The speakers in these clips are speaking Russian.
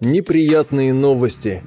Неприятные новости.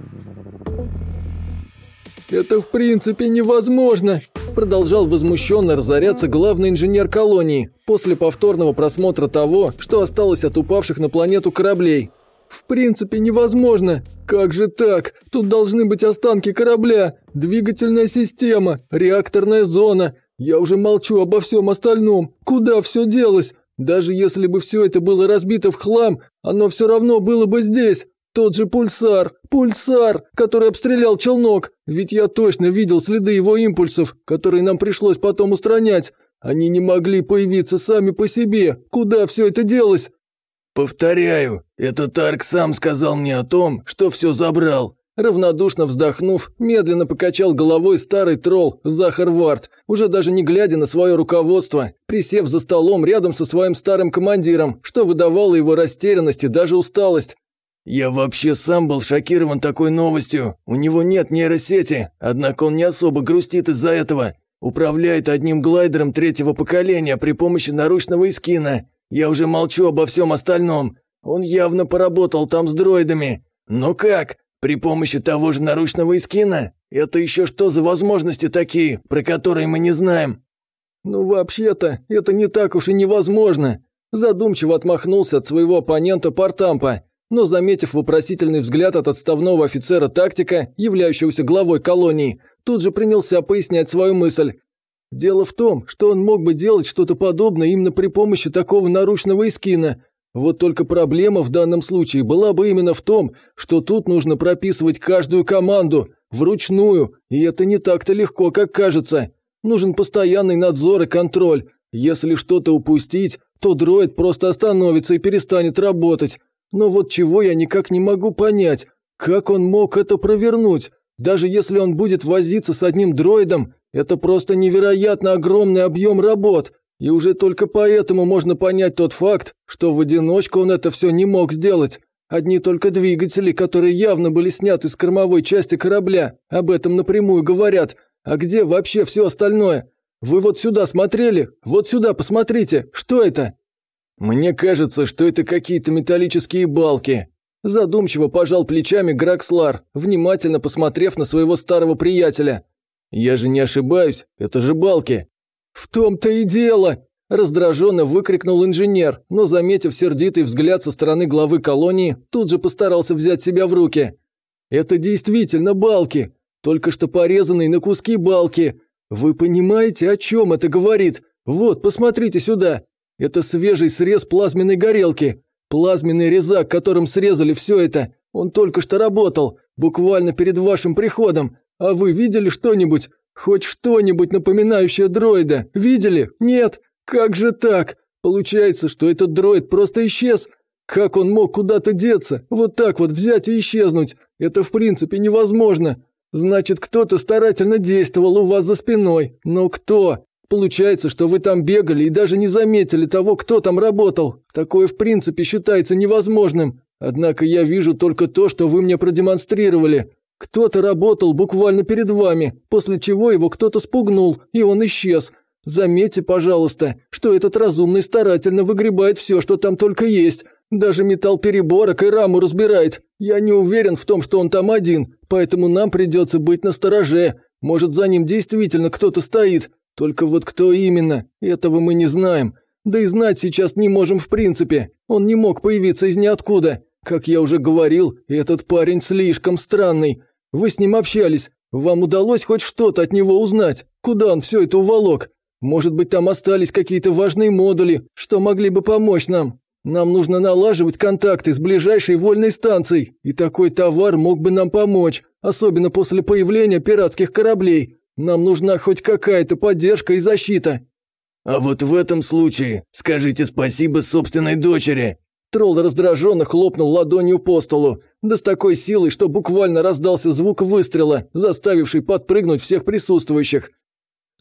«Это в принципе невозможно!» Продолжал возмущенно разоряться главный инженер колонии после повторного просмотра того, что осталось от упавших на планету кораблей. «В принципе невозможно! Как же так? Тут должны быть останки корабля, двигательная система, реакторная зона. Я уже молчу обо всем остальном. Куда все делось? Даже если бы все это было разбито в хлам, оно все равно было бы здесь. Тот же пульсар, пульсар, который обстрелял челнок. Ведь я точно видел следы его импульсов, которые нам пришлось потом устранять. Они не могли появиться сами по себе. Куда все это делось? Повторяю, этот Арк сам сказал мне о том, что все забрал. Равнодушно вздохнув, медленно покачал головой старый тролл Захар Варт, уже даже не глядя на свое руководство, присев за столом рядом со своим старым командиром, что выдавало его растерянность и даже усталость. «Я вообще сам был шокирован такой новостью. У него нет нейросети, однако он не особо грустит из-за этого. Управляет одним глайдером третьего поколения при помощи наручного эскина. Я уже молчу обо всем остальном. Он явно поработал там с дроидами. Но как? При помощи того же наручного эскина? Это еще что за возможности такие, про которые мы не знаем?» «Ну, вообще-то, это не так уж и невозможно», задумчиво отмахнулся от своего оппонента Портампа но, заметив вопросительный взгляд от отставного офицера тактика, являющегося главой колонии, тут же принялся пояснять свою мысль. Дело в том, что он мог бы делать что-то подобное именно при помощи такого наручного эскина. Вот только проблема в данном случае была бы именно в том, что тут нужно прописывать каждую команду, вручную, и это не так-то легко, как кажется. Нужен постоянный надзор и контроль. Если что-то упустить, то дроид просто остановится и перестанет работать. Но вот чего я никак не могу понять, как он мог это провернуть? Даже если он будет возиться с одним дроидом, это просто невероятно огромный объем работ, и уже только поэтому можно понять тот факт, что в одиночку он это все не мог сделать. Одни только двигатели, которые явно были сняты с кормовой части корабля, об этом напрямую говорят. А где вообще все остальное? Вы вот сюда смотрели? Вот сюда посмотрите. Что это? «Мне кажется, что это какие-то металлические балки», Задумчиво пожал плечами Гракслар, внимательно посмотрев на своего старого приятеля. «Я же не ошибаюсь, это же балки». «В том-то и дело!» – раздраженно выкрикнул инженер, но, заметив сердитый взгляд со стороны главы колонии, тут же постарался взять себя в руки. «Это действительно балки, только что порезанные на куски балки. Вы понимаете, о чем это говорит? Вот, посмотрите сюда, это свежий срез плазменной горелки. Плазменный резак, которым срезали все это. Он только что работал, буквально перед вашим приходом. А вы видели что-нибудь? Хоть что-нибудь напоминающее дроида? Видели? Нет? Как же так? Получается, что этот дроид просто исчез. Как он мог куда-то деться? Вот так вот взять и исчезнуть? Это в принципе невозможно. Значит, кто-то старательно действовал у вас за спиной. Но кто? Получается, что вы там бегали и даже не заметили того, кто там работал. Такое в принципе считается невозможным. Однако я вижу только то, что вы мне продемонстрировали. Кто-то работал буквально перед вами, после чего его кто-то спугнул, и он исчез. Заметьте, пожалуйста, что этот разумный старательно выгребает все, что там только есть. Даже металл переборок и раму разбирает. Я не уверен в том, что он там один, поэтому нам придется быть настороже. Может, за ним действительно кто-то стоит. Только вот кто именно, этого мы не знаем. Да и знать сейчас не можем в принципе. Он не мог появиться из ниоткуда. Как я уже говорил, этот парень слишком странный. Вы с ним общались. Вам удалось хоть что-то от него узнать? Куда он все это уволок? Может быть, там остались какие-то важные модули, что могли бы помочь нам? Нам нужно налаживать контакты с ближайшей вольной станцией, и такой товар мог бы нам помочь, особенно после появления пиратских кораблей. Нам нужна хоть какая-то поддержка и защита». «А вот в этом случае скажите спасибо собственной дочери». Тролл раздраженно хлопнул ладонью по столу, да с такой силой, что буквально раздался звук выстрела, заставивший подпрыгнуть всех присутствующих.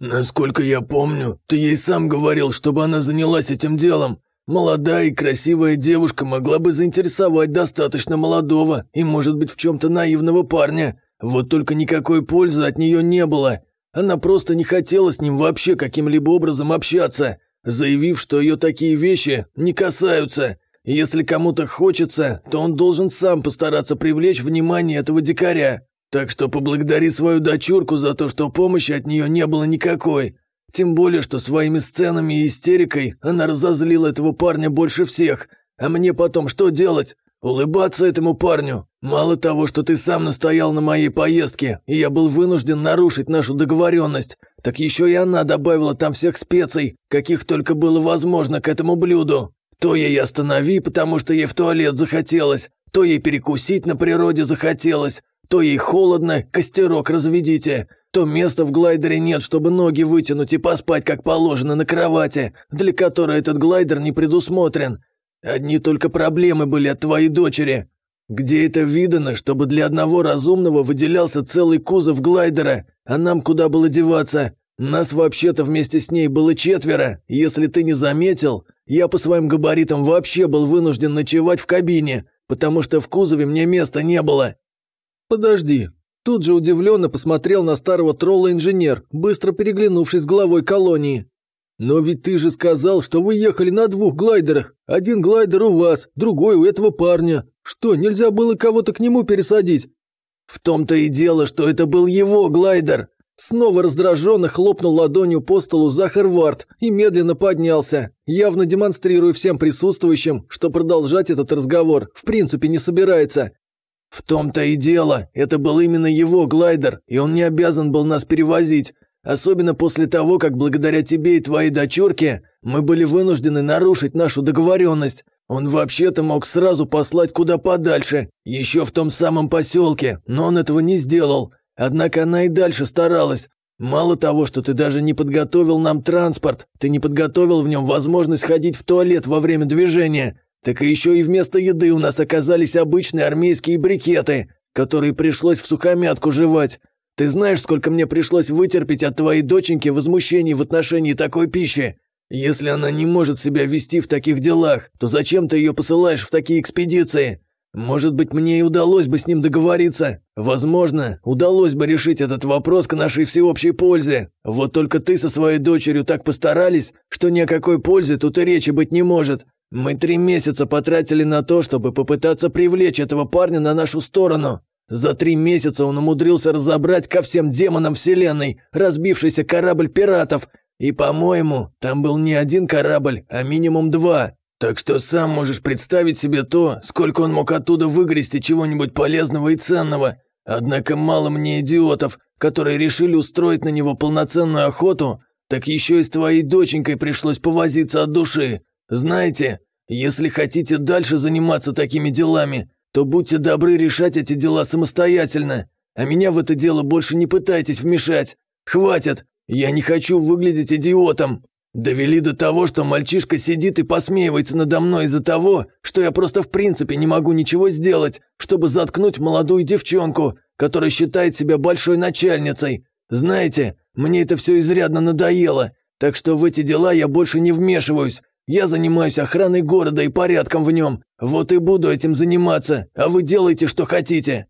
«Насколько я помню, ты ей сам говорил, чтобы она занялась этим делом. Молодая и красивая девушка могла бы заинтересовать достаточно молодого и, может быть, в чем-то наивного парня. Вот только никакой пользы от нее не было. Она просто не хотела с ним вообще каким-либо образом общаться, заявив, что ее такие вещи не касаются. Если кому-то хочется, то он должен сам постараться привлечь внимание этого дикаря. Так что поблагодари свою дочурку за то, что помощи от нее не было никакой. Тем более, что своими сценами и истерикой она разозлила этого парня больше всех. А мне потом что делать? Улыбаться этому парню? Мало того, что ты сам настоял на моей поездке, и я был вынужден нарушить нашу договоренность, так еще и она добавила там всех специй, каких только было возможно к этому блюду. То ей останови, потому что ей в туалет захотелось, то ей перекусить на природе захотелось, то ей холодно, костерок разведите, то места в глайдере нет, чтобы ноги вытянуть и поспать как положено на кровати, для которой этот глайдер не предусмотрен. Одни только проблемы были от твоей дочери. Где это видано, чтобы для одного разумного выделялся целый кузов глайдера, а нам куда было деваться? Нас вообще-то вместе с ней было четверо, если ты не заметил, я по своим габаритам вообще был вынужден ночевать в кабине, потому что в кузове мне места не было. «Подожди». Тут же удивленно посмотрел на старого тролла инженер, быстро переглянувшись с главой колонии. «Но ведь ты же сказал, что вы ехали на двух глайдерах. Один глайдер у вас, другой у этого парня. Что, нельзя было кого-то к нему пересадить?» «В том-то и дело, что это был его глайдер!» Снова раздраженно хлопнул ладонью по столу Захар Варт и медленно поднялся, явно демонстрируя всем присутствующим, что продолжать этот разговор в принципе не собирается. «В том-то и дело, это был именно его глайдер, и он не обязан был нас перевозить. Особенно после того, как благодаря тебе и твоей дочурке мы были вынуждены нарушить нашу договоренность. Он вообще-то мог сразу послать куда подальше, еще в том самом поселке, но он этого не сделал. Однако она и дальше старалась. Мало того, что ты даже не подготовил нам транспорт, ты не подготовил в нем возможность ходить в туалет во время движения, так и еще и вместо еды у нас оказались обычные армейские брикеты, которые пришлось в сухомятку жевать. Ты знаешь, сколько мне пришлось вытерпеть от твоей доченьки возмущений в отношении такой пищи? Если она не может себя вести в таких делах, то зачем ты ее посылаешь в такие экспедиции? Может быть, мне и удалось бы с ним договориться. Возможно, удалось бы решить этот вопрос к нашей всеобщей пользе. Вот только ты со своей дочерью так постарались, что ни о какой пользе тут и речи быть не может. Мы три месяца потратили на то, чтобы попытаться привлечь этого парня на нашу сторону. За три месяца он умудрился разобрать ко всем демонам вселенной разбившийся корабль пиратов. И, по-моему, там был не один корабль, а минимум два. Так что сам можешь представить себе то, сколько он мог оттуда выгрести чего-нибудь полезного и ценного. Однако мало мне идиотов, которые решили устроить на него полноценную охоту, так еще и с твоей доченькой пришлось повозиться от души. Знаете, если хотите дальше заниматься такими делами, то будьте добры решать эти дела самостоятельно, а меня в это дело больше не пытайтесь вмешать. Хватит, я не хочу выглядеть идиотом. Довели до того, что мальчишка сидит и посмеивается надо мной из-за того, что я просто в принципе не могу ничего сделать, чтобы заткнуть молодую девчонку, которая считает себя большой начальницей. Знаете, мне это все изрядно надоело, так что в эти дела я больше не вмешиваюсь, я занимаюсь охраной города и порядком в нем. Вот и буду этим заниматься, а вы делайте, что хотите».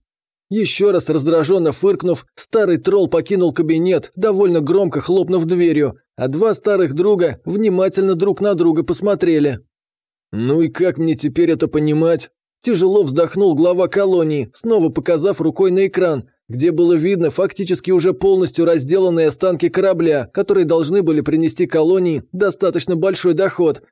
Еще раз раздраженно фыркнув, старый тролл покинул кабинет, довольно громко хлопнув дверью, а два старых друга внимательно друг на друга посмотрели. «Ну и как мне теперь это понимать?» Тяжело вздохнул глава колонии, снова показав рукой на экран, где было видно фактически уже полностью разделанные останки корабля, которые должны были принести колонии достаточно большой доход.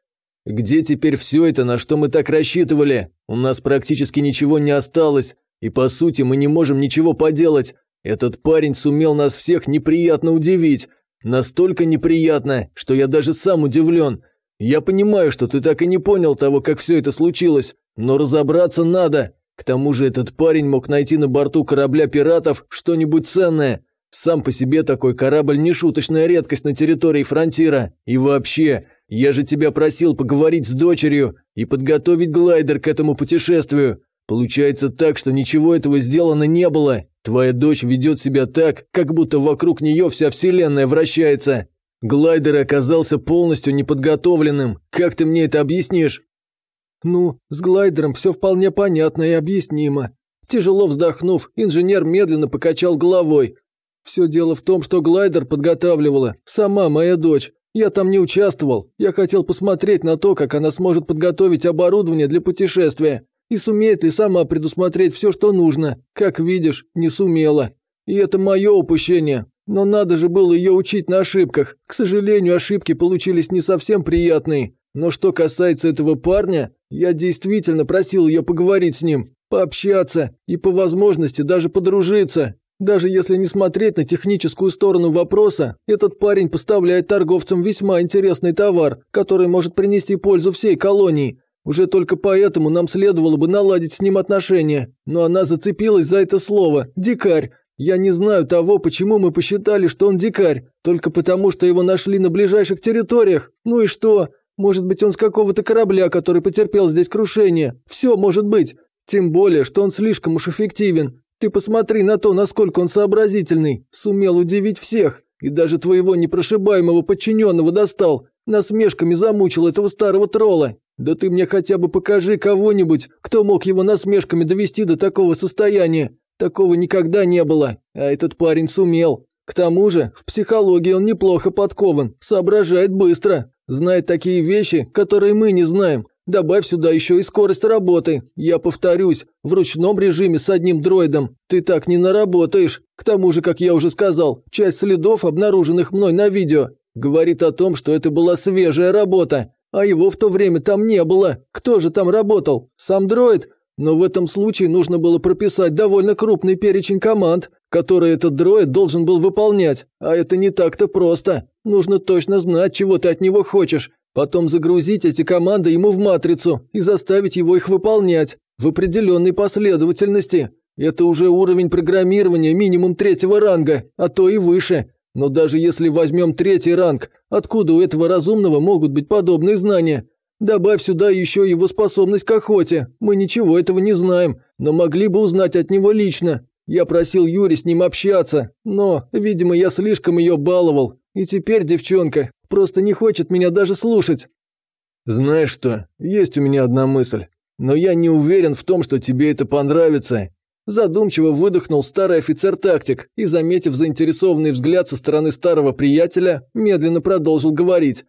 Где теперь все это, на что мы так рассчитывали? У нас практически ничего не осталось, и по сути мы не можем ничего поделать. Этот парень сумел нас всех неприятно удивить. Настолько неприятно, что я даже сам удивлен. Я понимаю, что ты так и не понял того, как все это случилось, но разобраться надо. К тому же этот парень мог найти на борту корабля пиратов что-нибудь ценное. Сам по себе такой корабль не шуточная редкость на территории фронтира. И вообще, я же тебя просил поговорить с дочерью и подготовить глайдер к этому путешествию. Получается так, что ничего этого сделано не было. Твоя дочь ведет себя так, как будто вокруг нее вся вселенная вращается. Глайдер оказался полностью неподготовленным. Как ты мне это объяснишь? «Ну, с глайдером все вполне понятно и объяснимо». Тяжело вздохнув, инженер медленно покачал головой. Все дело в том, что глайдер подготавливала сама моя дочь. Я там не участвовал. Я хотел посмотреть на то, как она сможет подготовить оборудование для путешествия. И сумеет ли сама предусмотреть все, что нужно. Как видишь, не сумела. И это мое упущение. Но надо же было ее учить на ошибках. К сожалению, ошибки получились не совсем приятные. Но что касается этого парня, я действительно просил ее поговорить с ним, пообщаться и по возможности даже подружиться. Даже если не смотреть на техническую сторону вопроса, этот парень поставляет торговцам весьма интересный товар, который может принести пользу всей колонии. Уже только поэтому нам следовало бы наладить с ним отношения. Но она зацепилась за это слово «дикарь». Я не знаю того, почему мы посчитали, что он дикарь, только потому, что его нашли на ближайших территориях. Ну и что? Может быть, он с какого-то корабля, который потерпел здесь крушение. Все может быть. Тем более, что он слишком уж эффективен. Ты посмотри на то, насколько он сообразительный. Сумел удивить всех. И даже твоего непрошибаемого подчиненного достал. Насмешками замучил этого старого тролла. Да ты мне хотя бы покажи кого-нибудь, кто мог его насмешками довести до такого состояния. Такого никогда не было. А этот парень сумел. К тому же, в психологии он неплохо подкован, соображает быстро. Знает такие вещи, которые мы не знаем. Добавь сюда еще и скорость работы. Я повторюсь, в ручном режиме с одним дроидом ты так не наработаешь. К тому же, как я уже сказал, часть следов, обнаруженных мной на видео, говорит о том, что это была свежая работа. А его в то время там не было. Кто же там работал? Сам дроид? Но в этом случае нужно было прописать довольно крупный перечень команд, которые этот дроид должен был выполнять. А это не так-то просто. Нужно точно знать, чего ты от него хочешь. Потом загрузить эти команды ему в матрицу и заставить его их выполнять в определенной последовательности. Это уже уровень программирования минимум третьего ранга, а то и выше. Но даже если возьмем третий ранг, откуда у этого разумного могут быть подобные знания? Добавь сюда еще его способность к охоте. Мы ничего этого не знаем, но могли бы узнать от него лично. Я просил Юри с ним общаться, но, видимо, я слишком ее баловал. И теперь девчонка просто не хочет меня даже слушать. Знаешь что, есть у меня одна мысль. Но я не уверен в том, что тебе это понравится. Задумчиво выдохнул старый офицер-тактик и, заметив заинтересованный взгляд со стороны старого приятеля, медленно продолжил говорить.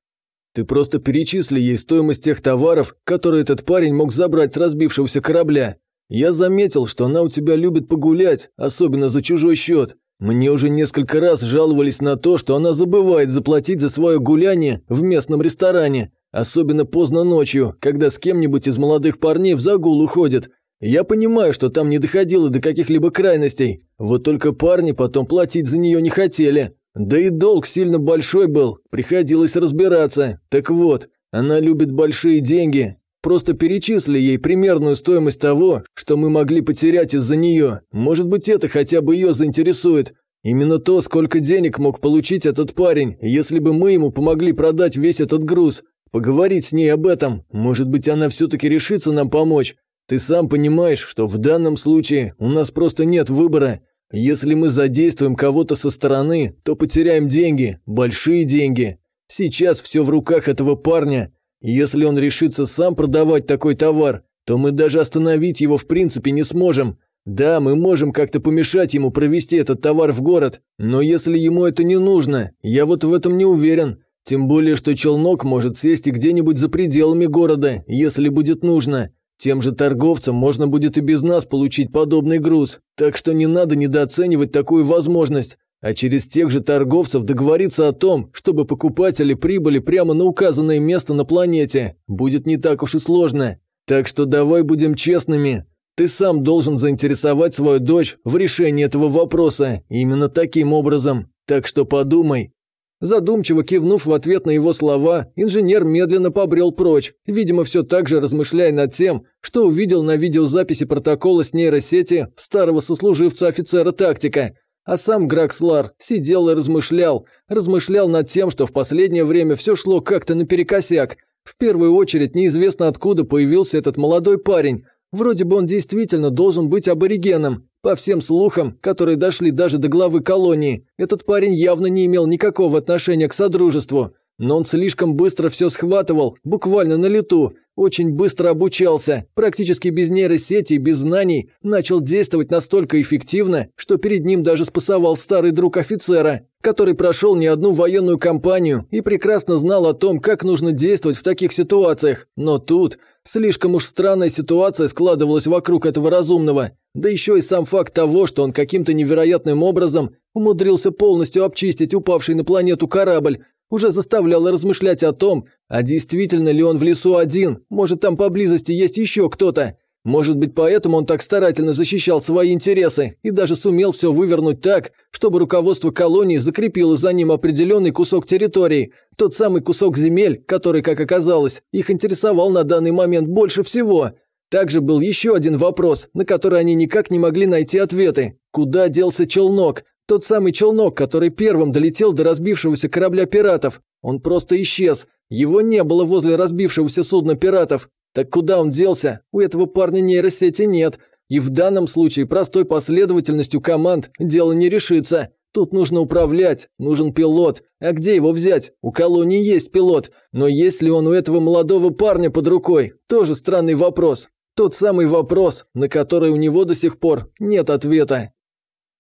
Ты просто перечисли ей стоимость тех товаров, которые этот парень мог забрать с разбившегося корабля. Я заметил, что она у тебя любит погулять, особенно за чужой счет. Мне уже несколько раз жаловались на то, что она забывает заплатить за свое гуляние в местном ресторане, особенно поздно ночью, когда с кем-нибудь из молодых парней в загул уходит. Я понимаю, что там не доходило до каких-либо крайностей, вот только парни потом платить за нее не хотели. Да и долг сильно большой был, приходилось разбираться. Так вот, она любит большие деньги. Просто перечисли ей примерную стоимость того, что мы могли потерять из-за нее. Может быть, это хотя бы ее заинтересует. Именно то, сколько денег мог получить этот парень, если бы мы ему помогли продать весь этот груз. Поговорить с ней об этом. Может быть, она все-таки решится нам помочь. Ты сам понимаешь, что в данном случае у нас просто нет выбора. Если мы задействуем кого-то со стороны, то потеряем деньги, большие деньги. Сейчас все в руках этого парня. Если он решится сам продавать такой товар, то мы даже остановить его в принципе не сможем. Да, мы можем как-то помешать ему провести этот товар в город, но если ему это не нужно, я вот в этом не уверен. Тем более, что челнок может сесть и где-нибудь за пределами города, если будет нужно. Тем же торговцам можно будет и без нас получить подобный груз, так что не надо недооценивать такую возможность. А через тех же торговцев договориться о том, чтобы покупатели прибыли прямо на указанное место на планете, будет не так уж и сложно. Так что давай будем честными. Ты сам должен заинтересовать свою дочь в решении этого вопроса именно таким образом. Так что подумай, Задумчиво кивнув в ответ на его слова, инженер медленно побрел прочь, видимо, все так же размышляя над тем, что увидел на видеозаписи протокола с нейросети старого сослуживца офицера-тактика. А сам Гракслар сидел и размышлял, размышлял над тем, что в последнее время все шло как-то наперекосяк. В первую очередь неизвестно откуда появился этот молодой парень. Вроде бы он действительно должен быть аборигеном, по всем слухам, которые дошли даже до главы колонии, этот парень явно не имел никакого отношения к Содружеству, но он слишком быстро все схватывал, буквально на лету. Очень быстро обучался, практически без нейросети без знаний, начал действовать настолько эффективно, что перед ним даже спасовал старый друг офицера, который прошел не одну военную кампанию и прекрасно знал о том, как нужно действовать в таких ситуациях. Но тут слишком уж странная ситуация складывалась вокруг этого разумного. Да еще и сам факт того, что он каким-то невероятным образом умудрился полностью обчистить упавший на планету корабль, уже заставлял размышлять о том, а действительно ли он в лесу один, может там поблизости есть еще кто-то. Может быть, поэтому он так старательно защищал свои интересы и даже сумел все вывернуть так, чтобы руководство колонии закрепило за ним определенный кусок территории, тот самый кусок земель, который, как оказалось, их интересовал на данный момент больше всего. Также был еще один вопрос, на который они никак не могли найти ответы. Куда делся челнок? Тот самый челнок, который первым долетел до разбившегося корабля пиратов. Он просто исчез. Его не было возле разбившегося судна пиратов. Так куда он делся? У этого парня нейросети нет. И в данном случае простой последовательностью команд дело не решится. Тут нужно управлять, нужен пилот. А где его взять? У колонии есть пилот. Но есть ли он у этого молодого парня под рукой? Тоже странный вопрос. Тот самый вопрос, на который у него до сих пор нет ответа.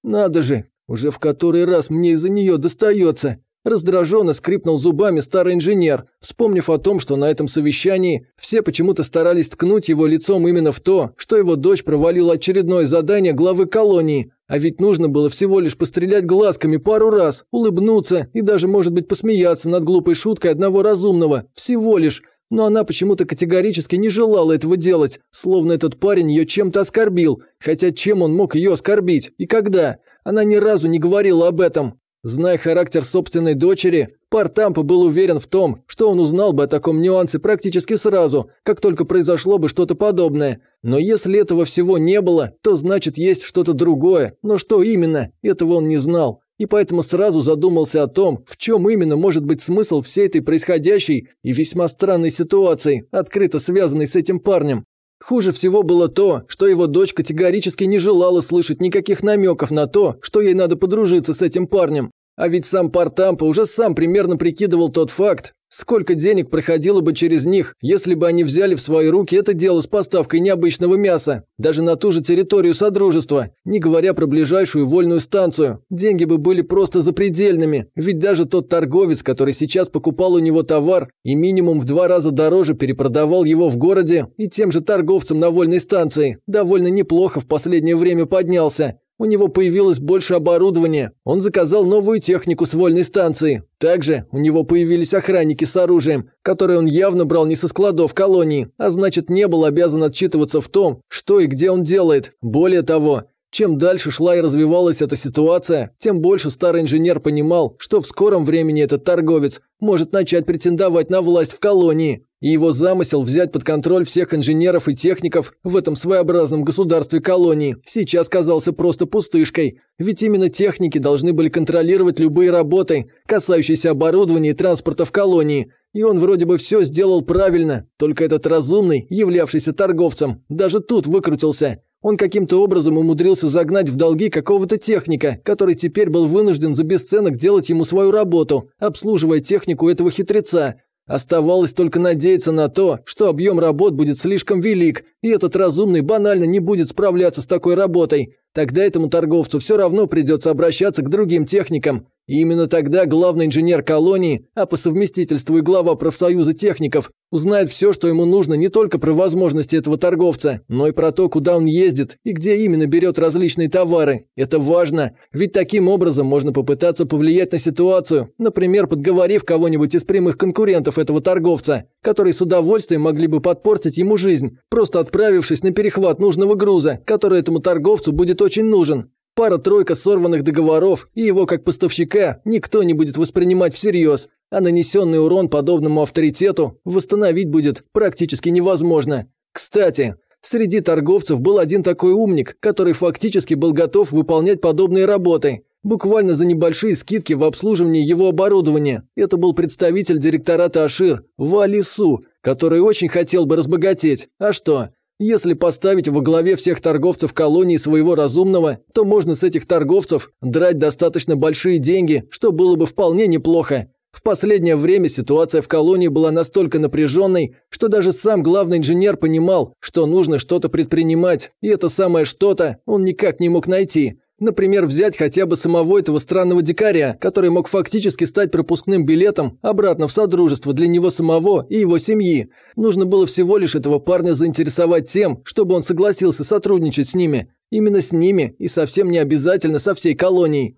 Надо же, уже в который раз мне из-за нее достается. Раздраженно скрипнул зубами старый инженер, вспомнив о том, что на этом совещании все почему-то старались ткнуть его лицом именно в то, что его дочь провалила очередное задание главы колонии, а ведь нужно было всего лишь пострелять глазками пару раз, улыбнуться и даже, может быть, посмеяться над глупой шуткой одного разумного, всего лишь. Но она почему-то категорически не желала этого делать, словно этот парень ее чем-то оскорбил, хотя чем он мог ее оскорбить и когда? Она ни разу не говорила об этом. Зная характер собственной дочери, Партампа был уверен в том, что он узнал бы о таком нюансе практически сразу, как только произошло бы что-то подобное. Но если этого всего не было, то значит есть что-то другое. Но что именно, этого он не знал. И поэтому сразу задумался о том, в чем именно может быть смысл всей этой происходящей и весьма странной ситуации, открыто связанной с этим парнем. Хуже всего было то, что его дочь категорически не желала слышать никаких намеков на то, что ей надо подружиться с этим парнем. А ведь сам Партампа уже сам примерно прикидывал тот факт, сколько денег проходило бы через них, если бы они взяли в свои руки это дело с поставкой необычного мяса, даже на ту же территорию Содружества, не говоря про ближайшую вольную станцию. Деньги бы были просто запредельными, ведь даже тот торговец, который сейчас покупал у него товар и минимум в два раза дороже перепродавал его в городе и тем же торговцам на вольной станции, довольно неплохо в последнее время поднялся. У него появилось больше оборудования. Он заказал новую технику с вольной станции. Также у него появились охранники с оружием, которые он явно брал не со складов колонии, а значит не был обязан отчитываться в том, что и где он делает. Более того, чем дальше шла и развивалась эта ситуация, тем больше старый инженер понимал, что в скором времени этот торговец может начать претендовать на власть в колонии. И его замысел взять под контроль всех инженеров и техников в этом своеобразном государстве колонии сейчас казался просто пустышкой. Ведь именно техники должны были контролировать любые работы, касающиеся оборудования и транспорта в колонии. И он вроде бы все сделал правильно, только этот разумный, являвшийся торговцем, даже тут выкрутился. Он каким-то образом умудрился загнать в долги какого-то техника, который теперь был вынужден за бесценок делать ему свою работу, обслуживая технику этого хитреца. Оставалось только надеяться на то, что объем работ будет слишком велик, и этот разумный банально не будет справляться с такой работой. Тогда этому торговцу все равно придется обращаться к другим техникам. И именно тогда главный инженер колонии, а по совместительству и глава профсоюза техников, узнает все, что ему нужно не только про возможности этого торговца, но и про то, куда он ездит и где именно берет различные товары. Это важно, ведь таким образом можно попытаться повлиять на ситуацию, например, подговорив кого-нибудь из прямых конкурентов этого торговца, которые с удовольствием могли бы подпортить ему жизнь, просто отправившись на перехват нужного груза, который этому торговцу будет очень нужен. Пара-тройка сорванных договоров, и его как поставщика никто не будет воспринимать всерьез, а нанесенный урон подобному авторитету восстановить будет практически невозможно. Кстати, среди торговцев был один такой умник, который фактически был готов выполнять подобные работы, буквально за небольшие скидки в обслуживании его оборудования. Это был представитель директората Ашир, Валису, который очень хотел бы разбогатеть. А что? Если поставить во главе всех торговцев колонии своего разумного, то можно с этих торговцев драть достаточно большие деньги, что было бы вполне неплохо. В последнее время ситуация в колонии была настолько напряженной, что даже сам главный инженер понимал, что нужно что-то предпринимать, и это самое что-то он никак не мог найти. Например, взять хотя бы самого этого странного дикаря, который мог фактически стать пропускным билетом обратно в Содружество для него самого и его семьи. Нужно было всего лишь этого парня заинтересовать тем, чтобы он согласился сотрудничать с ними. Именно с ними и совсем не обязательно со всей колонией.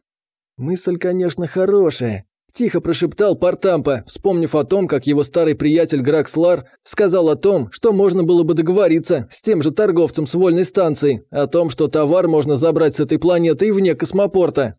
Мысль, конечно, хорошая, Тихо прошептал Партампа, вспомнив о том, как его старый приятель Гракслар сказал о том, что можно было бы договориться с тем же торговцем с вольной станции, о том, что товар можно забрать с этой планеты и вне космопорта.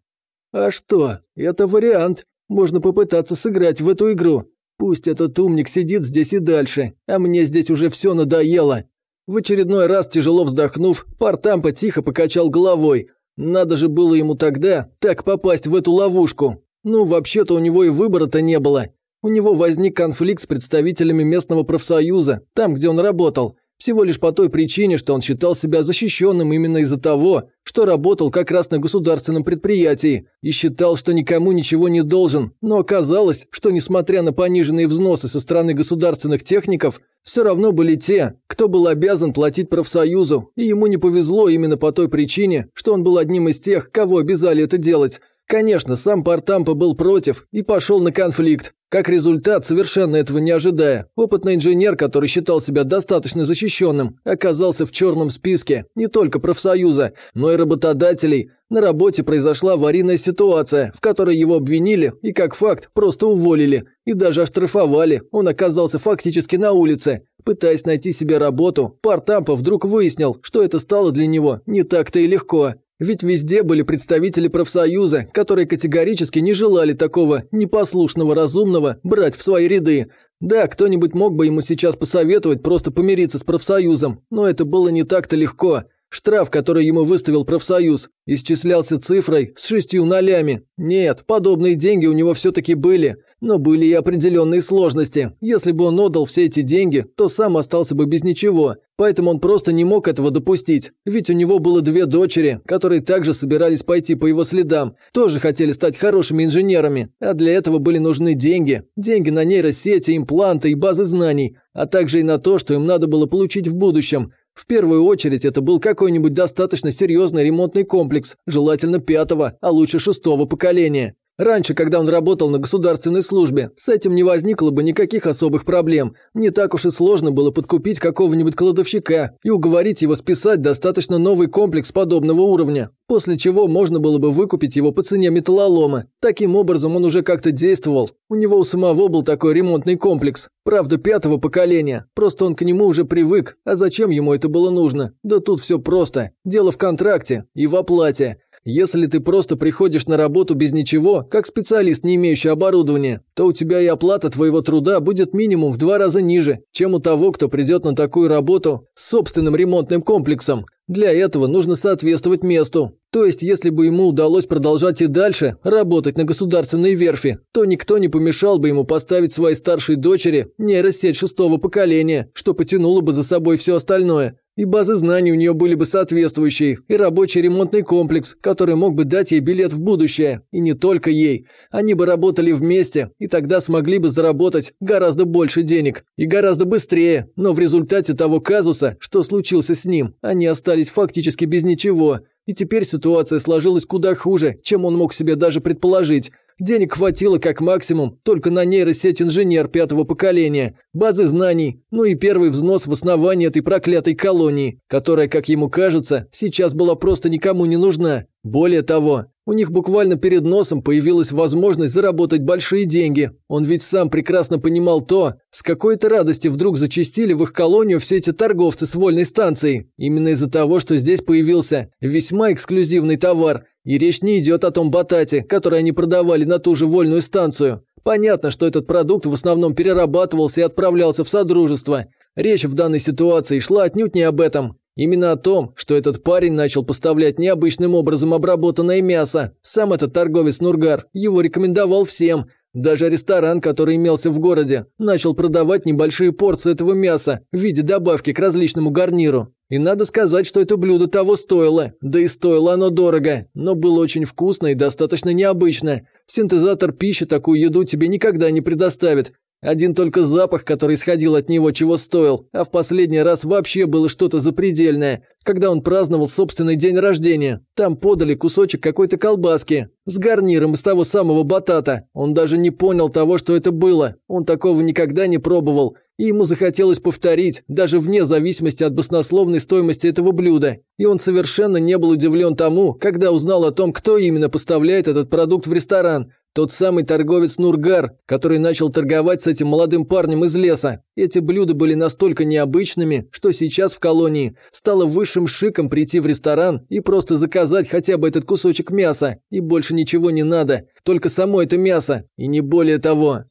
А что? Это вариант. Можно попытаться сыграть в эту игру. Пусть этот умник сидит здесь и дальше, а мне здесь уже все надоело. В очередной раз, тяжело вздохнув, Партампа тихо покачал головой. Надо же было ему тогда так попасть в эту ловушку. Ну, вообще-то у него и выбора-то не было. У него возник конфликт с представителями местного профсоюза, там, где он работал. Всего лишь по той причине, что он считал себя защищенным именно из-за того, что работал как раз на государственном предприятии и считал, что никому ничего не должен. Но оказалось, что несмотря на пониженные взносы со стороны государственных техников, все равно были те, кто был обязан платить профсоюзу, и ему не повезло именно по той причине, что он был одним из тех, кого обязали это делать. Конечно, сам Партампа был против и пошел на конфликт. Как результат, совершенно этого не ожидая, опытный инженер, который считал себя достаточно защищенным, оказался в черном списке не только профсоюза, но и работодателей. На работе произошла аварийная ситуация, в которой его обвинили и, как факт, просто уволили. И даже оштрафовали, он оказался фактически на улице. Пытаясь найти себе работу, Партампа вдруг выяснил, что это стало для него не так-то и легко. Ведь везде были представители профсоюза, которые категорически не желали такого непослушного разумного брать в свои ряды. Да, кто-нибудь мог бы ему сейчас посоветовать просто помириться с профсоюзом, но это было не так-то легко. Штраф, который ему выставил профсоюз, исчислялся цифрой с шестью нолями. Нет, подобные деньги у него все-таки были, но были и определенные сложности. Если бы он отдал все эти деньги, то сам остался бы без ничего. Поэтому он просто не мог этого допустить. Ведь у него было две дочери, которые также собирались пойти по его следам, тоже хотели стать хорошими инженерами, а для этого были нужны деньги. Деньги на нейросети, импланты и базы знаний, а также и на то, что им надо было получить в будущем. В первую очередь это был какой-нибудь достаточно серьезный ремонтный комплекс, желательно пятого, а лучше шестого поколения. Раньше, когда он работал на государственной службе, с этим не возникло бы никаких особых проблем. Не так уж и сложно было подкупить какого-нибудь кладовщика и уговорить его списать достаточно новый комплекс подобного уровня, после чего можно было бы выкупить его по цене металлолома. Таким образом он уже как-то действовал. У него у самого был такой ремонтный комплекс. Правда, пятого поколения. Просто он к нему уже привык. А зачем ему это было нужно? Да тут все просто. Дело в контракте и в оплате. Если ты просто приходишь на работу без ничего, как специалист, не имеющий оборудования, то у тебя и оплата твоего труда будет минимум в два раза ниже, чем у того, кто придет на такую работу с собственным ремонтным комплексом. Для этого нужно соответствовать месту. То есть, если бы ему удалось продолжать и дальше работать на государственной верфи, то никто не помешал бы ему поставить своей старшей дочери нейросеть шестого поколения, что потянуло бы за собой все остальное. И базы знаний у нее были бы соответствующие, и рабочий ремонтный комплекс, который мог бы дать ей билет в будущее. И не только ей. Они бы работали вместе, и тогда смогли бы заработать гораздо больше денег. И гораздо быстрее. Но в результате того казуса, что случился с ним, они остались фактически без ничего. И теперь ситуация сложилась куда хуже, чем он мог себе даже предположить. Денег хватило как максимум только на нейросеть инженер пятого поколения, базы знаний, ну и первый взнос в основание этой проклятой колонии, которая, как ему кажется, сейчас была просто никому не нужна. Более того, у них буквально перед носом появилась возможность заработать большие деньги. Он ведь сам прекрасно понимал то, с какой-то радости вдруг зачастили в их колонию все эти торговцы с вольной станцией. Именно из-за того, что здесь появился весьма эксклюзивный товар, и речь не идет о том батате, который они продавали на ту же вольную станцию. Понятно, что этот продукт в основном перерабатывался и отправлялся в Содружество. Речь в данной ситуации шла отнюдь не об этом. Именно о том, что этот парень начал поставлять необычным образом обработанное мясо. Сам этот торговец Нургар его рекомендовал всем, Даже ресторан, который имелся в городе, начал продавать небольшие порции этого мяса в виде добавки к различному гарниру. И надо сказать, что это блюдо того стоило. Да и стоило оно дорого, но было очень вкусно и достаточно необычно. Синтезатор пищи такую еду тебе никогда не предоставит. Один только запах, который исходил от него, чего стоил, а в последний раз вообще было что-то запредельное, когда он праздновал собственный день рождения. Там подали кусочек какой-то колбаски с гарниром из того самого батата. Он даже не понял того, что это было. Он такого никогда не пробовал. И ему захотелось повторить, даже вне зависимости от баснословной стоимости этого блюда. И он совершенно не был удивлен тому, когда узнал о том, кто именно поставляет этот продукт в ресторан. Тот самый торговец Нургар, который начал торговать с этим молодым парнем из леса. Эти блюда были настолько необычными, что сейчас в колонии стало высшим шиком прийти в ресторан и просто заказать хотя бы этот кусочек мяса. И больше ничего не надо, только само это мясо, и не более того.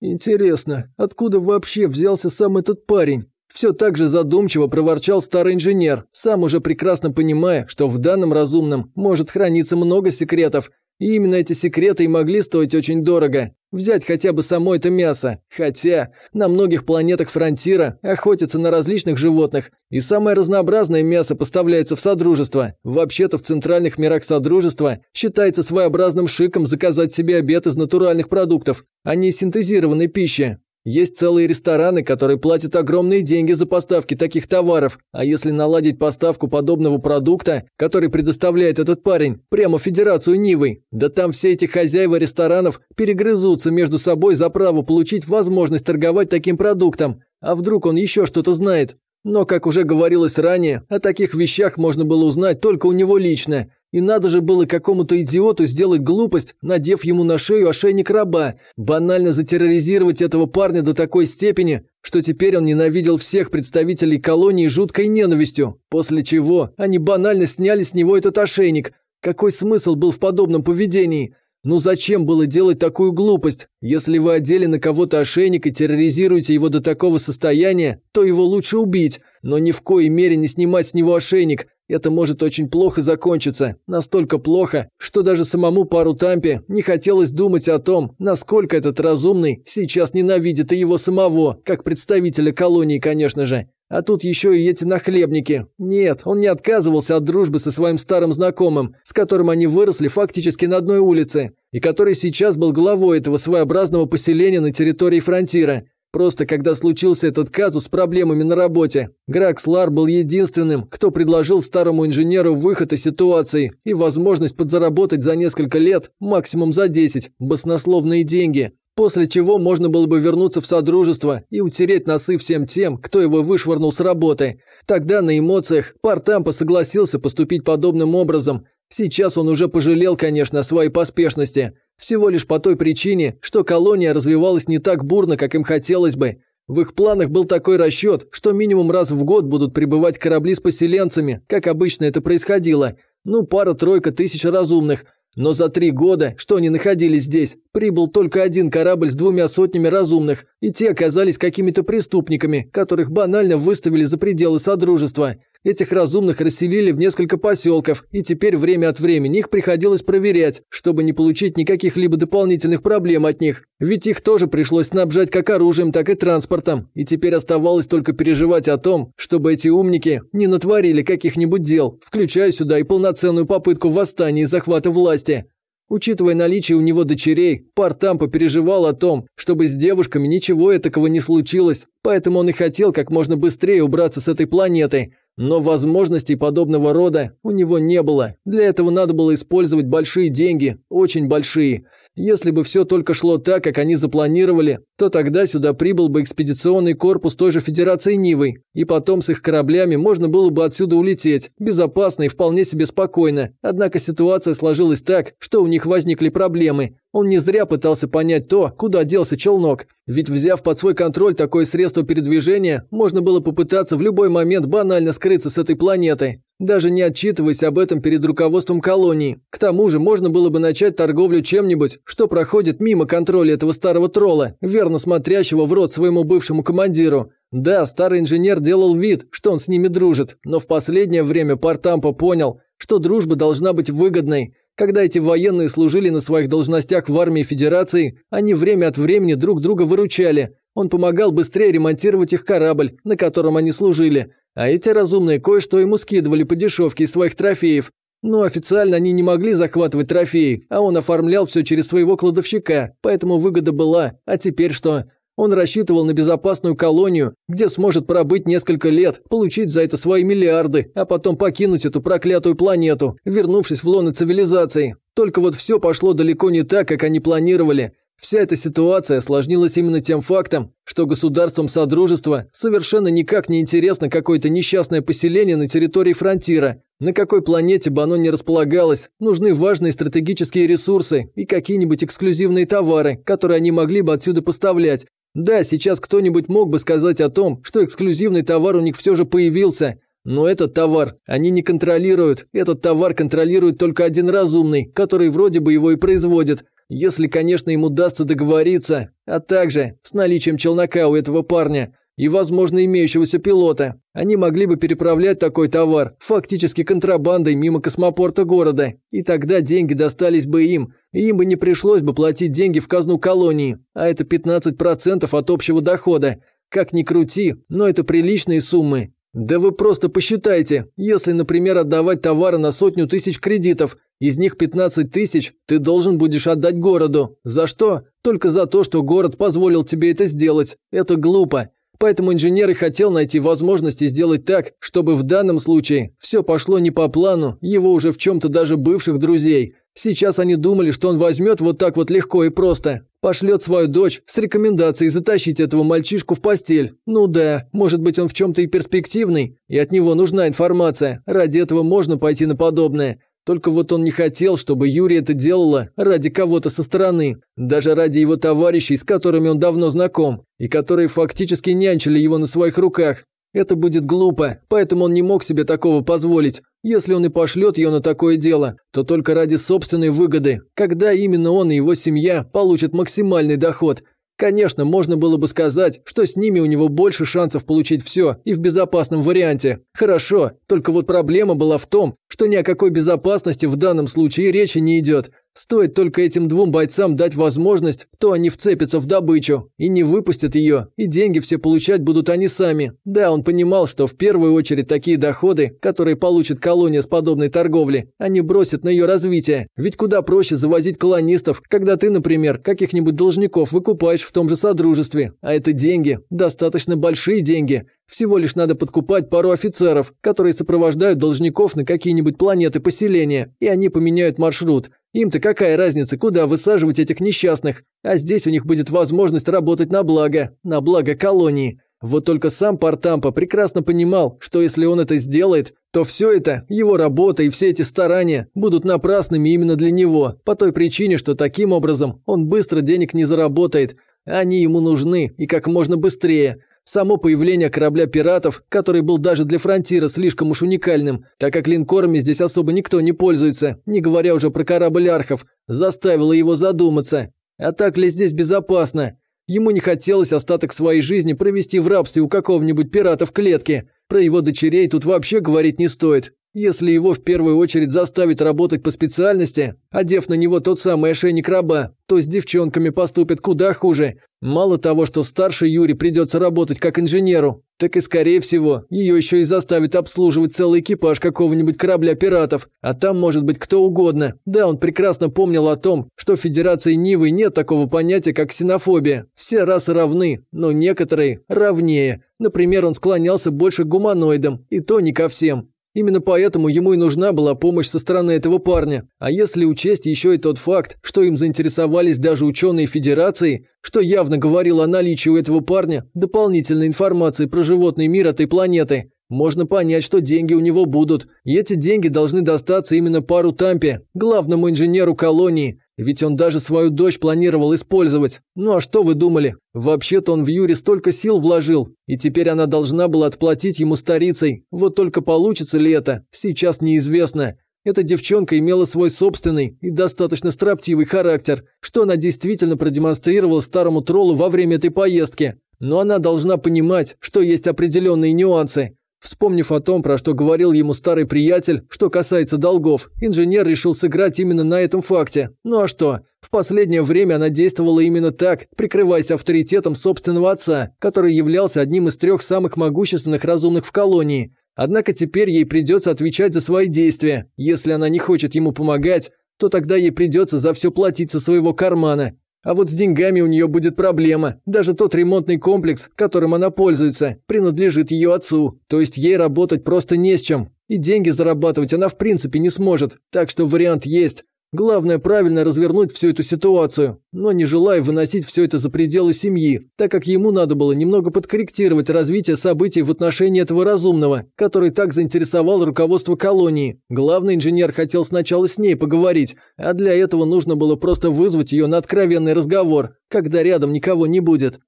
Интересно, откуда вообще взялся сам этот парень? Все так же задумчиво проворчал старый инженер, сам уже прекрасно понимая, что в данном разумном может храниться много секретов, и именно эти секреты и могли стоить очень дорого. Взять хотя бы само это мясо. Хотя на многих планетах Фронтира охотятся на различных животных, и самое разнообразное мясо поставляется в Содружество. Вообще-то в центральных мирах Содружества считается своеобразным шиком заказать себе обед из натуральных продуктов, а не синтезированной пищи. Есть целые рестораны, которые платят огромные деньги за поставки таких товаров, а если наладить поставку подобного продукта, который предоставляет этот парень, прямо в Федерацию Нивы, да там все эти хозяева ресторанов перегрызутся между собой за право получить возможность торговать таким продуктом. А вдруг он еще что-то знает? Но, как уже говорилось ранее, о таких вещах можно было узнать только у него лично – и надо же было какому-то идиоту сделать глупость, надев ему на шею ошейник раба, банально затерроризировать этого парня до такой степени, что теперь он ненавидел всех представителей колонии жуткой ненавистью, после чего они банально сняли с него этот ошейник. Какой смысл был в подобном поведении? Ну зачем было делать такую глупость? Если вы одели на кого-то ошейник и терроризируете его до такого состояния, то его лучше убить, но ни в коей мере не снимать с него ошейник. Это может очень плохо закончиться. Настолько плохо, что даже самому пару Тампе не хотелось думать о том, насколько этот разумный сейчас ненавидит и его самого, как представителя колонии, конечно же. А тут еще и эти нахлебники. Нет, он не отказывался от дружбы со своим старым знакомым, с которым они выросли фактически на одной улице, и который сейчас был главой этого своеобразного поселения на территории фронтира. Просто когда случился этот казус с проблемами на работе, Гракс Лар был единственным, кто предложил старому инженеру выход из ситуации и возможность подзаработать за несколько лет, максимум за 10, баснословные деньги. После чего можно было бы вернуться в Содружество и утереть носы всем тем, кто его вышвырнул с работы. Тогда на эмоциях Партампа согласился поступить подобным образом. Сейчас он уже пожалел, конечно, своей поспешности. Всего лишь по той причине, что колония развивалась не так бурно, как им хотелось бы. В их планах был такой расчет, что минимум раз в год будут прибывать корабли с поселенцами, как обычно это происходило. Ну, пара-тройка тысяч разумных. Но за три года, что они находились здесь, прибыл только один корабль с двумя сотнями разумных, и те оказались какими-то преступниками, которых банально выставили за пределы Содружества. Этих разумных расселили в несколько поселков, и теперь время от времени их приходилось проверять, чтобы не получить никаких либо дополнительных проблем от них. Ведь их тоже пришлось снабжать как оружием, так и транспортом, и теперь оставалось только переживать о том, чтобы эти умники не натворили каких-нибудь дел, включая сюда и полноценную попытку восстания и захвата власти. Учитывая наличие у него дочерей, Партампа переживал о том, чтобы с девушками ничего этакого не случилось, поэтому он и хотел как можно быстрее убраться с этой планеты, но возможностей подобного рода у него не было. Для этого надо было использовать большие деньги, очень большие. Если бы все только шло так, как они запланировали, то тогда сюда прибыл бы экспедиционный корпус той же Федерации Нивы, и потом с их кораблями можно было бы отсюда улететь, безопасно и вполне себе спокойно. Однако ситуация сложилась так, что у них возникли проблемы. Он не зря пытался понять то, куда делся челнок. Ведь взяв под свой контроль такое средство передвижения, можно было попытаться в любой момент банально скрыться с этой планеты даже не отчитываясь об этом перед руководством колонии. К тому же можно было бы начать торговлю чем-нибудь, что проходит мимо контроля этого старого тролла, верно смотрящего в рот своему бывшему командиру. Да, старый инженер делал вид, что он с ними дружит, но в последнее время Партампо понял, что дружба должна быть выгодной. Когда эти военные служили на своих должностях в армии Федерации, они время от времени друг друга выручали. Он помогал быстрее ремонтировать их корабль, на котором они служили. А эти разумные кое-что ему скидывали по дешевке из своих трофеев. Но официально они не могли захватывать трофеи, а он оформлял все через своего кладовщика, поэтому выгода была. А теперь что? Он рассчитывал на безопасную колонию, где сможет пробыть несколько лет, получить за это свои миллиарды, а потом покинуть эту проклятую планету, вернувшись в лоно цивилизации. Только вот все пошло далеко не так, как они планировали. Вся эта ситуация осложнилась именно тем фактом, что государством Содружества совершенно никак не интересно какое-то несчастное поселение на территории фронтира. На какой планете бы оно ни располагалось, нужны важные стратегические ресурсы и какие-нибудь эксклюзивные товары, которые они могли бы отсюда поставлять, да, сейчас кто-нибудь мог бы сказать о том, что эксклюзивный товар у них все же появился, но этот товар они не контролируют. Этот товар контролирует только один разумный, который вроде бы его и производит. Если, конечно, им удастся договориться, а также с наличием челнока у этого парня и, возможно, имеющегося пилота. Они могли бы переправлять такой товар, фактически контрабандой мимо космопорта города, и тогда деньги достались бы им, и им бы не пришлось бы платить деньги в казну колонии, а это 15% от общего дохода. Как ни крути, но это приличные суммы. Да вы просто посчитайте, если, например, отдавать товары на сотню тысяч кредитов, из них 15 тысяч ты должен будешь отдать городу. За что? Только за то, что город позволил тебе это сделать. Это глупо. Поэтому инженер и хотел найти возможности сделать так, чтобы в данном случае все пошло не по плану его уже в чем-то даже бывших друзей. Сейчас они думали, что он возьмет вот так вот легко и просто. Пошлет свою дочь с рекомендацией затащить этого мальчишку в постель. Ну да, может быть он в чем-то и перспективный, и от него нужна информация. Ради этого можно пойти на подобное. Только вот он не хотел, чтобы Юрий это делала ради кого-то со стороны, даже ради его товарищей, с которыми он давно знаком, и которые фактически нянчили его на своих руках. Это будет глупо, поэтому он не мог себе такого позволить. Если он и пошлет ее на такое дело, то только ради собственной выгоды, когда именно он и его семья получат максимальный доход – Конечно, можно было бы сказать, что с ними у него больше шансов получить все и в безопасном варианте. Хорошо, только вот проблема была в том, что ни о какой безопасности в данном случае речи не идет. Стоит только этим двум бойцам дать возможность, то они вцепятся в добычу и не выпустят ее, и деньги все получать будут они сами. Да, он понимал, что в первую очередь такие доходы, которые получит колония с подобной торговли, они бросят на ее развитие. Ведь куда проще завозить колонистов, когда ты, например, каких-нибудь должников выкупаешь в том же содружестве. А это деньги, достаточно большие деньги. Всего лишь надо подкупать пару офицеров, которые сопровождают должников на какие-нибудь планеты поселения, и они поменяют маршрут. Им-то какая разница, куда высаживать этих несчастных? А здесь у них будет возможность работать на благо, на благо колонии. Вот только сам Портампа прекрасно понимал, что если он это сделает, то все это, его работа и все эти старания будут напрасными именно для него, по той причине, что таким образом он быстро денег не заработает. Они ему нужны и как можно быстрее. Само появление корабля пиратов, который был даже для фронтира слишком уж уникальным, так как линкорами здесь особо никто не пользуется, не говоря уже про корабль архов, заставило его задуматься. А так ли здесь безопасно? Ему не хотелось остаток своей жизни провести в рабстве у какого-нибудь пирата в клетке. Про его дочерей тут вообще говорить не стоит. Если его в первую очередь заставить работать по специальности, одев на него тот самый ошейник раба, то с девчонками поступит куда хуже. Мало того, что старше Юре придется работать как инженеру, так и, скорее всего, ее еще и заставят обслуживать целый экипаж какого-нибудь корабля пиратов, а там может быть кто угодно. Да, он прекрасно помнил о том, что в Федерации Нивы нет такого понятия, как ксенофобия. Все расы равны, но некоторые равнее. Например, он склонялся больше к гуманоидам, и то не ко всем. Именно поэтому ему и нужна была помощь со стороны этого парня. А если учесть еще и тот факт, что им заинтересовались даже ученые Федерации, что явно говорило о наличии у этого парня дополнительной информации про животный мир этой планеты, можно понять, что деньги у него будут. И эти деньги должны достаться именно пару Тампе, главному инженеру колонии, ведь он даже свою дочь планировал использовать. Ну а что вы думали? Вообще-то он в Юре столько сил вложил, и теперь она должна была отплатить ему старицей. Вот только получится ли это, сейчас неизвестно. Эта девчонка имела свой собственный и достаточно строптивый характер, что она действительно продемонстрировала старому троллу во время этой поездки. Но она должна понимать, что есть определенные нюансы. Вспомнив о том, про что говорил ему старый приятель, что касается долгов, инженер решил сыграть именно на этом факте. Ну а что? В последнее время она действовала именно так, прикрываясь авторитетом собственного отца, который являлся одним из трех самых могущественных разумных в колонии. Однако теперь ей придется отвечать за свои действия. Если она не хочет ему помогать, то тогда ей придется за все платить со своего кармана. А вот с деньгами у нее будет проблема. Даже тот ремонтный комплекс, которым она пользуется, принадлежит ее отцу. То есть ей работать просто не с чем. И деньги зарабатывать она в принципе не сможет. Так что вариант есть. Главное правильно развернуть всю эту ситуацию, но не желая выносить все это за пределы семьи, так как ему надо было немного подкорректировать развитие событий в отношении этого разумного, который так заинтересовал руководство колонии. Главный инженер хотел сначала с ней поговорить, а для этого нужно было просто вызвать ее на откровенный разговор, когда рядом никого не будет.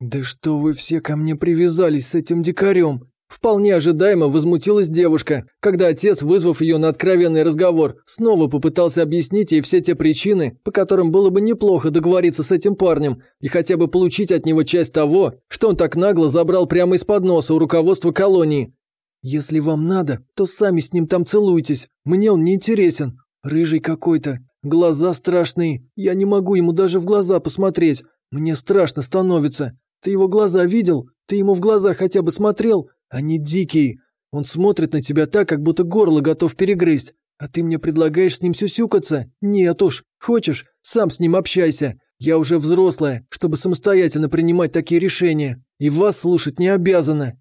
«Да что вы все ко мне привязались с этим дикарем?» Вполне ожидаемо возмутилась девушка, когда отец, вызвав ее на откровенный разговор, снова попытался объяснить ей все те причины, по которым было бы неплохо договориться с этим парнем и хотя бы получить от него часть того, что он так нагло забрал прямо из-под носа у руководства колонии. «Если вам надо, то сами с ним там целуйтесь. Мне он не интересен. Рыжий какой-то. Глаза страшные. Я не могу ему даже в глаза посмотреть. Мне страшно становится. Ты его глаза видел? Ты ему в глаза хотя бы смотрел? Они дикие. Он смотрит на тебя так, как будто горло готов перегрызть. А ты мне предлагаешь с ним сюсюкаться? Нет уж. Хочешь, сам с ним общайся. Я уже взрослая, чтобы самостоятельно принимать такие решения. И вас слушать не обязана.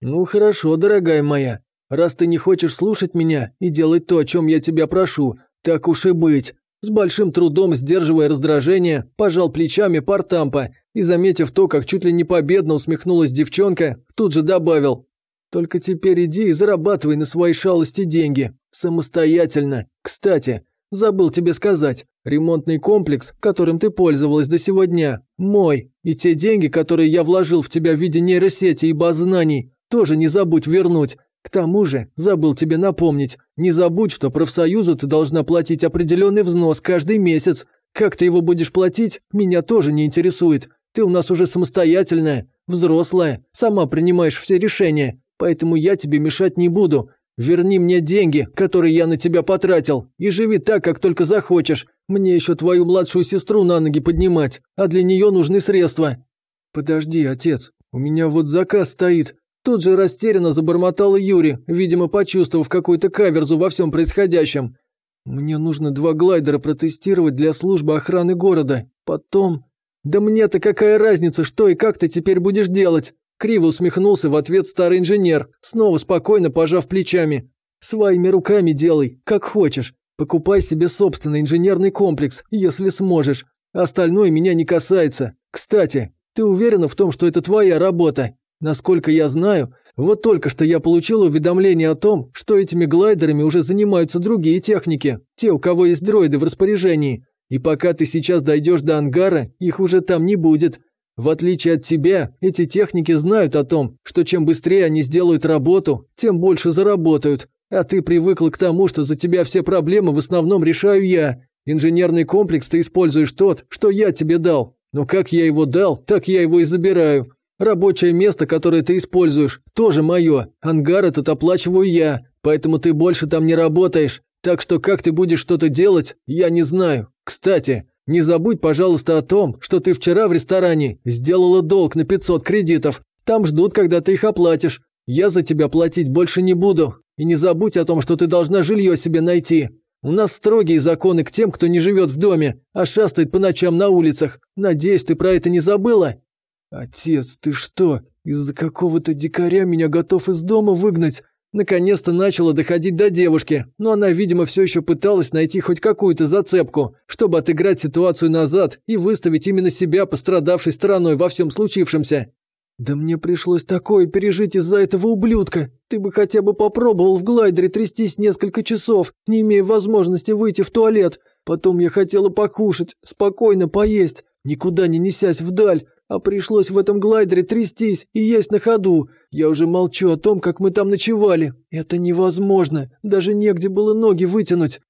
Ну хорошо, дорогая моя. Раз ты не хочешь слушать меня и делать то, о чем я тебя прошу, так уж и быть. С большим трудом, сдерживая раздражение, пожал плечами Партампа и, заметив то, как чуть ли не победно усмехнулась девчонка, тут же добавил «Только теперь иди и зарабатывай на свои шалости деньги. Самостоятельно. Кстати, забыл тебе сказать, ремонтный комплекс, которым ты пользовалась до сегодня, мой. И те деньги, которые я вложил в тебя в виде нейросети и баз знаний, тоже не забудь вернуть. К тому же, забыл тебе напомнить, не забудь, что профсоюзу ты должна платить определенный взнос каждый месяц. Как ты его будешь платить, меня тоже не интересует. Ты у нас уже самостоятельная, взрослая, сама принимаешь все решения, поэтому я тебе мешать не буду. Верни мне деньги, которые я на тебя потратил, и живи так, как только захочешь. Мне еще твою младшую сестру на ноги поднимать, а для нее нужны средства». «Подожди, отец, у меня вот заказ стоит, Тут же растерянно забормотал Юрий, видимо, почувствовав какую-то каверзу во всем происходящем. «Мне нужно два глайдера протестировать для службы охраны города. Потом...» «Да мне-то какая разница, что и как ты теперь будешь делать?» Криво усмехнулся в ответ старый инженер, снова спокойно пожав плечами. «Своими руками делай, как хочешь. Покупай себе собственный инженерный комплекс, если сможешь. Остальное меня не касается. Кстати, ты уверена в том, что это твоя работа?» Насколько я знаю, вот только что я получил уведомление о том, что этими глайдерами уже занимаются другие техники, те, у кого есть дроиды в распоряжении. И пока ты сейчас дойдешь до ангара, их уже там не будет. В отличие от тебя, эти техники знают о том, что чем быстрее они сделают работу, тем больше заработают. А ты привыкла к тому, что за тебя все проблемы в основном решаю я. Инженерный комплекс ты используешь тот, что я тебе дал. Но как я его дал, так я его и забираю. Рабочее место, которое ты используешь, тоже мое. Ангар этот оплачиваю я, поэтому ты больше там не работаешь. Так что как ты будешь что-то делать, я не знаю. Кстати, не забудь, пожалуйста, о том, что ты вчера в ресторане сделала долг на 500 кредитов. Там ждут, когда ты их оплатишь. Я за тебя платить больше не буду. И не забудь о том, что ты должна жилье себе найти. У нас строгие законы к тем, кто не живет в доме, а шастает по ночам на улицах. Надеюсь, ты про это не забыла?» «Отец, ты что, из-за какого-то дикаря меня готов из дома выгнать?» Наконец-то начала доходить до девушки, но она, видимо, все еще пыталась найти хоть какую-то зацепку, чтобы отыграть ситуацию назад и выставить именно себя пострадавшей стороной во всем случившемся. «Да мне пришлось такое пережить из-за этого ублюдка. Ты бы хотя бы попробовал в глайдере трястись несколько часов, не имея возможности выйти в туалет. Потом я хотела покушать, спокойно поесть, никуда не несясь вдаль, а пришлось в этом глайдере трястись и есть на ходу. Я уже молчу о том, как мы там ночевали. Это невозможно, даже негде было ноги вытянуть.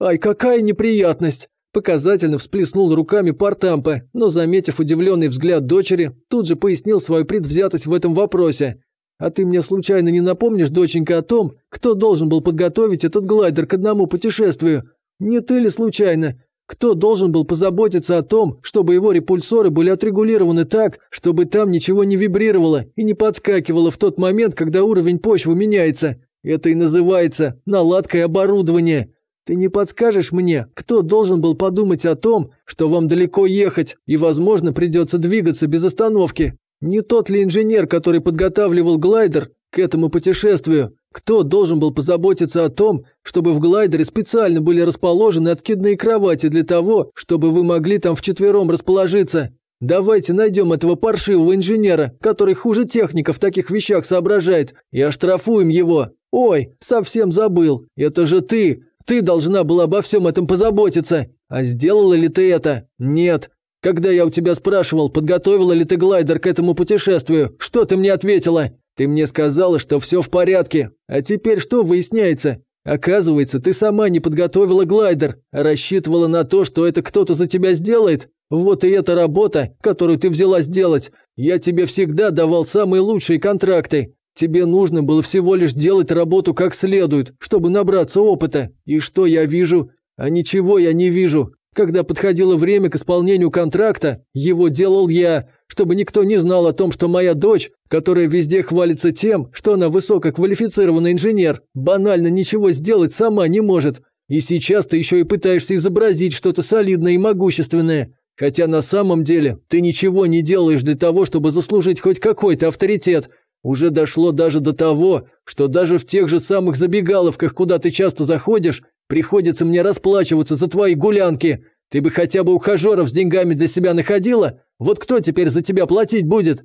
Ай, какая неприятность!» Показательно всплеснул руками Партампа, но, заметив удивленный взгляд дочери, тут же пояснил свою предвзятость в этом вопросе. А ты мне случайно не напомнишь, доченька, о том, кто должен был подготовить этот глайдер к одному путешествию? Не ты ли случайно? Кто должен был позаботиться о том, чтобы его репульсоры были отрегулированы так, чтобы там ничего не вибрировало и не подскакивало в тот момент, когда уровень почвы меняется? Это и называется наладкой оборудования. Ты не подскажешь мне, кто должен был подумать о том, что вам далеко ехать и, возможно, придется двигаться без остановки? Не тот ли инженер, который подготавливал глайдер к этому путешествию? Кто должен был позаботиться о том, чтобы в глайдере специально были расположены откидные кровати для того, чтобы вы могли там вчетвером расположиться? Давайте найдем этого паршивого инженера, который хуже техника в таких вещах соображает, и оштрафуем его. Ой, совсем забыл. Это же ты. Ты должна была обо всем этом позаботиться. А сделала ли ты это? Нет. Когда я у тебя спрашивал, подготовила ли ты глайдер к этому путешествию, что ты мне ответила? Ты мне сказала, что все в порядке. А теперь что выясняется? Оказывается, ты сама не подготовила глайдер, а рассчитывала на то, что это кто-то за тебя сделает. Вот и эта работа, которую ты взяла сделать. Я тебе всегда давал самые лучшие контракты. Тебе нужно было всего лишь делать работу как следует, чтобы набраться опыта. И что я вижу? А ничего я не вижу. Когда подходило время к исполнению контракта, его делал я, чтобы никто не знал о том, что моя дочь, которая везде хвалится тем, что она высококвалифицированный инженер, банально ничего сделать сама не может. И сейчас ты еще и пытаешься изобразить что-то солидное и могущественное. Хотя на самом деле ты ничего не делаешь для того, чтобы заслужить хоть какой-то авторитет. Уже дошло даже до того, что даже в тех же самых забегаловках, куда ты часто заходишь, Приходится мне расплачиваться за твои гулянки. Ты бы хотя бы ухажеров с деньгами для себя находила? Вот кто теперь за тебя платить будет?»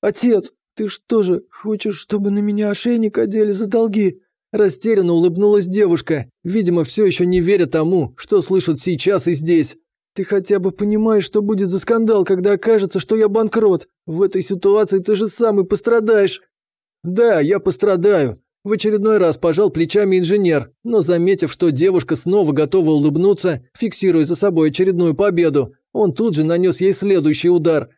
«Отец, ты что же, хочешь, чтобы на меня ошейник одели за долги?» Растерянно улыбнулась девушка, видимо, все еще не веря тому, что слышат сейчас и здесь. «Ты хотя бы понимаешь, что будет за скандал, когда окажется, что я банкрот? В этой ситуации ты же сам и пострадаешь». «Да, я пострадаю. В очередной раз пожал плечами инженер, но заметив, что девушка снова готова улыбнуться, фиксируя за собой очередную победу, он тут же нанес ей следующий удар.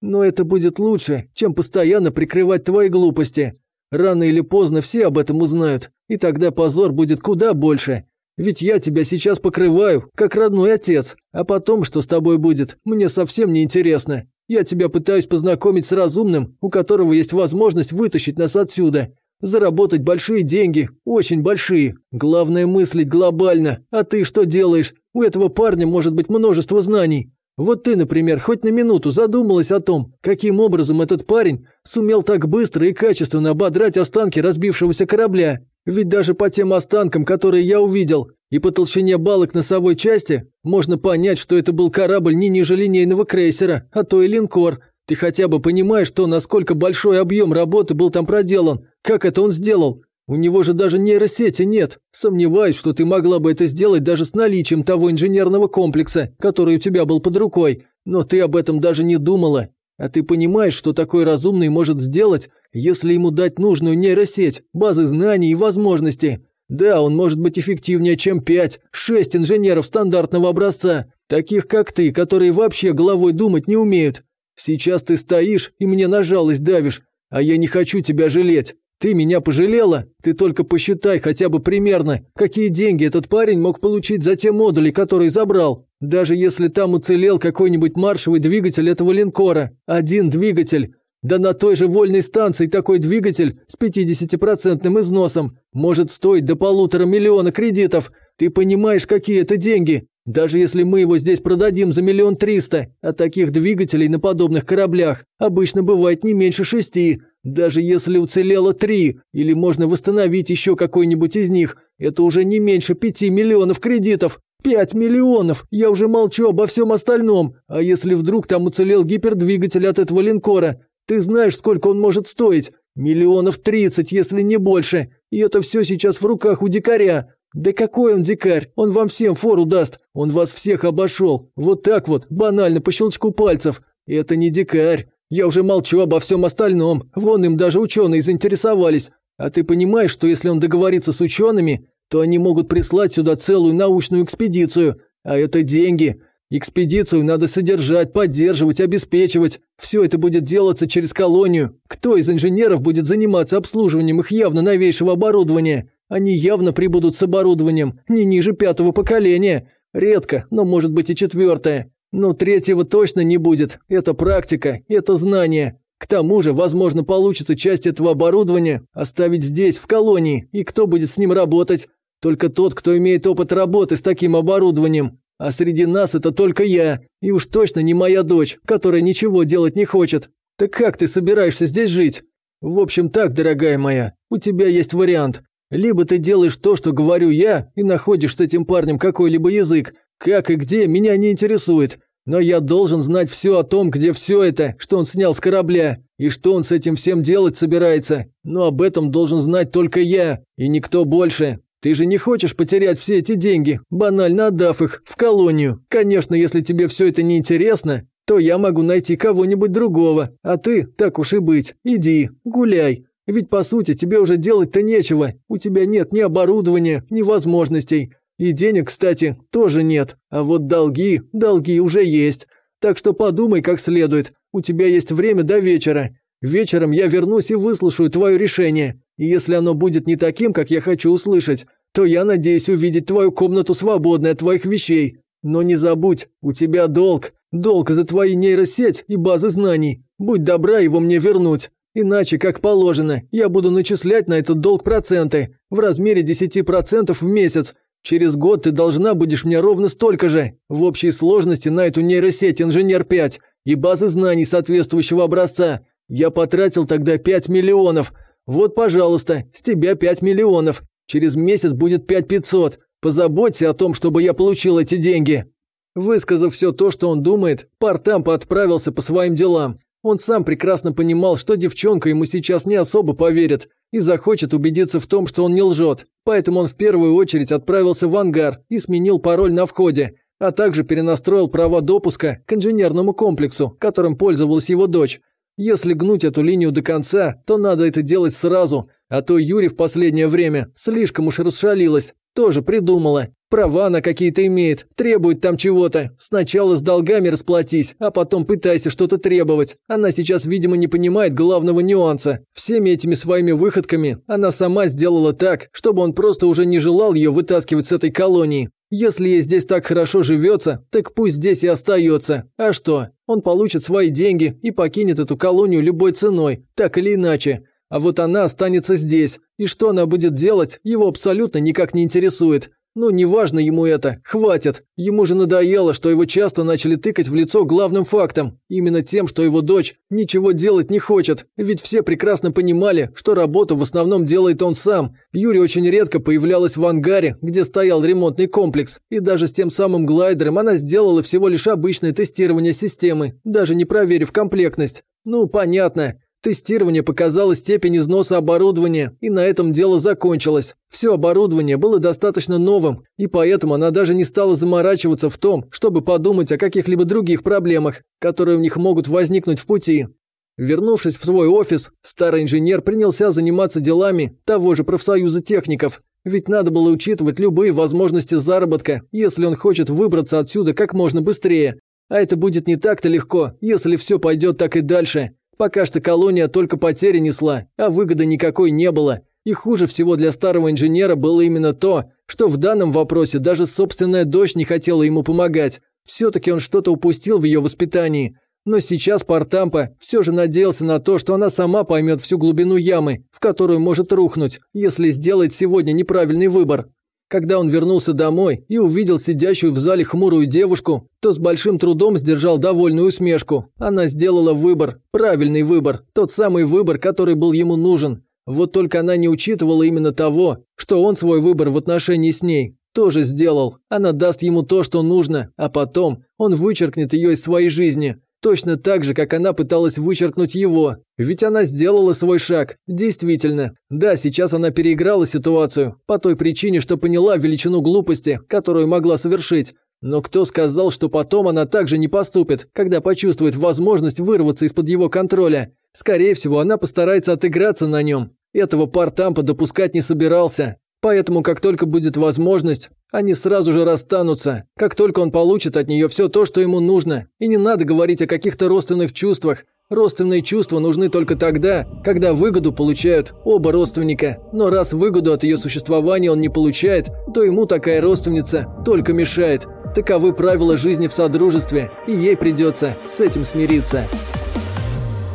«Но это будет лучше, чем постоянно прикрывать твои глупости. Рано или поздно все об этом узнают, и тогда позор будет куда больше. Ведь я тебя сейчас покрываю, как родной отец, а потом, что с тобой будет, мне совсем не интересно. Я тебя пытаюсь познакомить с разумным, у которого есть возможность вытащить нас отсюда. Заработать большие деньги, очень большие. Главное мыслить глобально. А ты что делаешь? У этого парня может быть множество знаний. Вот ты, например, хоть на минуту задумалась о том, каким образом этот парень сумел так быстро и качественно ободрать останки разбившегося корабля. Ведь даже по тем останкам, которые я увидел, и по толщине балок носовой части, можно понять, что это был корабль не ниже линейного крейсера, а то и линкор – ты хотя бы понимаешь то, насколько большой объем работы был там проделан? Как это он сделал? У него же даже нейросети нет. Сомневаюсь, что ты могла бы это сделать даже с наличием того инженерного комплекса, который у тебя был под рукой. Но ты об этом даже не думала. А ты понимаешь, что такой разумный может сделать, если ему дать нужную нейросеть, базы знаний и возможностей? Да, он может быть эффективнее, чем пять, шесть инженеров стандартного образца, таких как ты, которые вообще головой думать не умеют. Сейчас ты стоишь и мне на жалость давишь, а я не хочу тебя жалеть. Ты меня пожалела? Ты только посчитай хотя бы примерно, какие деньги этот парень мог получить за те модули, которые забрал. Даже если там уцелел какой-нибудь маршевый двигатель этого линкора. Один двигатель. Да на той же вольной станции такой двигатель с 50% износом может стоить до полутора миллиона кредитов. Ты понимаешь, какие это деньги? Даже если мы его здесь продадим за миллион триста, а таких двигателей на подобных кораблях обычно бывает не меньше шести, даже если уцелело три, или можно восстановить еще какой-нибудь из них, это уже не меньше пяти миллионов кредитов. Пять миллионов! Я уже молчу обо всем остальном. А если вдруг там уцелел гипердвигатель от этого линкора? Ты знаешь, сколько он может стоить? Миллионов тридцать, если не больше. И это все сейчас в руках у дикаря. «Да какой он дикарь! Он вам всем фору даст! Он вас всех обошел! Вот так вот, банально, по щелчку пальцев! Это не дикарь! Я уже молчу обо всем остальном! Вон им даже ученые заинтересовались! А ты понимаешь, что если он договорится с учеными, то они могут прислать сюда целую научную экспедицию, а это деньги. Экспедицию надо содержать, поддерживать, обеспечивать. Все это будет делаться через колонию. Кто из инженеров будет заниматься обслуживанием их явно новейшего оборудования? Они явно прибудут с оборудованием не ниже пятого поколения. Редко, но может быть и четвертое. Но третьего точно не будет. Это практика, это знание. К тому же, возможно, получится часть этого оборудования оставить здесь, в колонии. И кто будет с ним работать? Только тот, кто имеет опыт работы с таким оборудованием. А среди нас это только я. И уж точно не моя дочь, которая ничего делать не хочет. Так как ты собираешься здесь жить? В общем так, дорогая моя, у тебя есть вариант. Либо ты делаешь то, что говорю я, и находишь с этим парнем какой-либо язык. Как и где, меня не интересует. Но я должен знать все о том, где все это, что он снял с корабля, и что он с этим всем делать собирается. Но об этом должен знать только я, и никто больше. Ты же не хочешь потерять все эти деньги, банально отдав их в колонию. Конечно, если тебе все это не интересно, то я могу найти кого-нибудь другого, а ты, так уж и быть, иди, гуляй. Ведь, по сути, тебе уже делать-то нечего. У тебя нет ни оборудования, ни возможностей. И денег, кстати, тоже нет. А вот долги, долги уже есть. Так что подумай как следует. У тебя есть время до вечера. Вечером я вернусь и выслушаю твое решение. И если оно будет не таким, как я хочу услышать, то я надеюсь увидеть твою комнату свободной от твоих вещей. Но не забудь, у тебя долг. Долг за твои нейросеть и базы знаний. Будь добра его мне вернуть. Иначе, как положено, я буду начислять на этот долг проценты в размере 10% в месяц. Через год ты должна будешь мне ровно столько же. В общей сложности на эту нейросеть «Инженер-5» и базы знаний соответствующего образца. Я потратил тогда 5 миллионов. Вот, пожалуйста, с тебя 5 миллионов. Через месяц будет 5500. Позаботься о том, чтобы я получил эти деньги». Высказав все то, что он думает, Партамп отправился по своим делам. Он сам прекрасно понимал, что девчонка ему сейчас не особо поверит и захочет убедиться в том, что он не лжет. Поэтому он в первую очередь отправился в ангар и сменил пароль на входе, а также перенастроил права допуска к инженерному комплексу, которым пользовалась его дочь. Если гнуть эту линию до конца, то надо это делать сразу, а то Юри в последнее время слишком уж расшалилась, тоже придумала. Права она какие-то имеет, требует там чего-то. Сначала с долгами расплатись, а потом пытайся что-то требовать. Она сейчас, видимо, не понимает главного нюанса. Всеми этими своими выходками она сама сделала так, чтобы он просто уже не желал ее вытаскивать с этой колонии. Если ей здесь так хорошо живется, так пусть здесь и остается. А что? Он получит свои деньги и покинет эту колонию любой ценой, так или иначе. А вот она останется здесь, и что она будет делать, его абсолютно никак не интересует. Ну, неважно ему это, хватит. Ему же надоело, что его часто начали тыкать в лицо главным фактом. Именно тем, что его дочь ничего делать не хочет. Ведь все прекрасно понимали, что работу в основном делает он сам. Юрий очень редко появлялась в ангаре, где стоял ремонтный комплекс. И даже с тем самым глайдером она сделала всего лишь обычное тестирование системы, даже не проверив комплектность. Ну, понятно. Тестирование показало степень износа оборудования, и на этом дело закончилось. Все оборудование было достаточно новым, и поэтому она даже не стала заморачиваться в том, чтобы подумать о каких-либо других проблемах, которые у них могут возникнуть в пути. Вернувшись в свой офис, старый инженер принялся заниматься делами того же профсоюза техников. Ведь надо было учитывать любые возможности заработка, если он хочет выбраться отсюда как можно быстрее. А это будет не так-то легко, если все пойдет так и дальше. Пока что колония только потери несла, а выгоды никакой не было. И хуже всего для старого инженера было именно то, что в данном вопросе даже собственная дочь не хотела ему помогать. Все-таки он что-то упустил в ее воспитании. Но сейчас Партампа все же надеялся на то, что она сама поймет всю глубину ямы, в которую может рухнуть, если сделает сегодня неправильный выбор. Когда он вернулся домой и увидел сидящую в зале хмурую девушку, то с большим трудом сдержал довольную усмешку. Она сделала выбор, правильный выбор, тот самый выбор, который был ему нужен. Вот только она не учитывала именно того, что он свой выбор в отношении с ней тоже сделал. Она даст ему то, что нужно, а потом он вычеркнет ее из своей жизни. Точно так же, как она пыталась вычеркнуть его. Ведь она сделала свой шаг. Действительно. Да, сейчас она переиграла ситуацию. По той причине, что поняла величину глупости, которую могла совершить. Но кто сказал, что потом она также не поступит, когда почувствует возможность вырваться из-под его контроля? Скорее всего, она постарается отыграться на нем. Этого Партампа допускать не собирался. Поэтому, как только будет возможность, Они сразу же расстанутся, как только он получит от нее все то, что ему нужно. И не надо говорить о каких-то родственных чувствах. Родственные чувства нужны только тогда, когда выгоду получают оба родственника. Но раз выгоду от ее существования он не получает, то ему такая родственница только мешает. Таковы правила жизни в содружестве, и ей придется с этим смириться.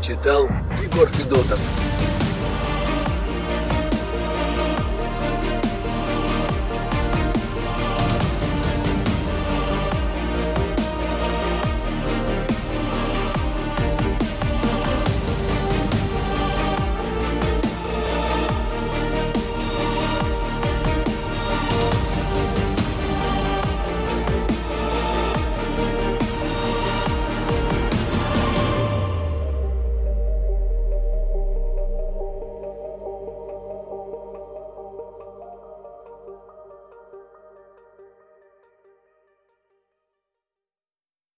Читал Егор Федотов.